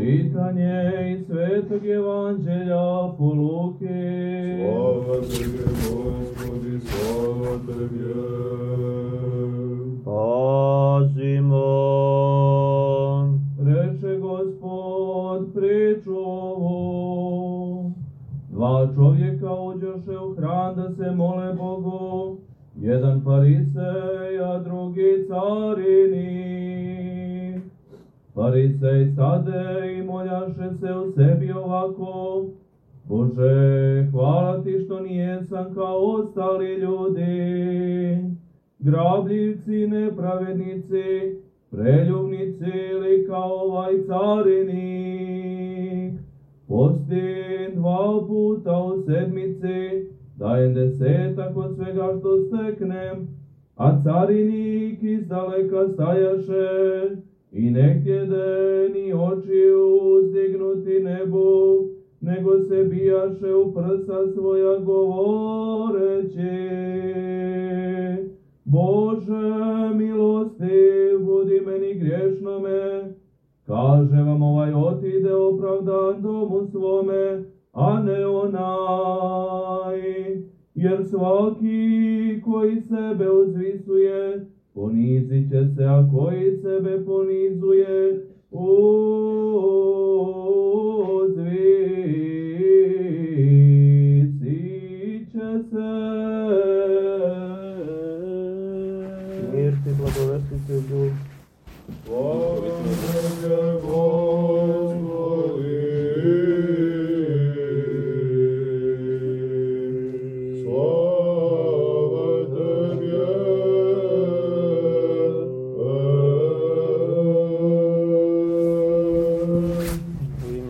Čitanje iz Svetog Evanđelja po Luki. Slava Tebe, Gospodi, slava Tebe. Pazimo. Reče Gospod priču ovu. Dva čovjeka uđoše u hram da se mole Bogu. Jedan farisej, a drugi carinik. Farisej stade i moljaše se u sebi ovako. Bože, hvala ti što nijesam kao ostali ljudi. Grabljivci, nepravednici, preljubnici ili kao ovaj carinik. Postim dva puta u sedmici, dajem desetak od svega što steknem, a carinik iz daleka stajaše i ne htjede ni oči uzdignuti nebu, nego se bijaše u prsa svoja govoreći. Bože, milosti, budi meni griješnome. Kaže vam ovaj otide opravdan domu svome, a ne onaj. Jer svaki koji sebe uzvisuje, ponizit će se, a koji sebe ponizuje, uzvisit će se. Mir ti blagovestite u Hvala Gospodi.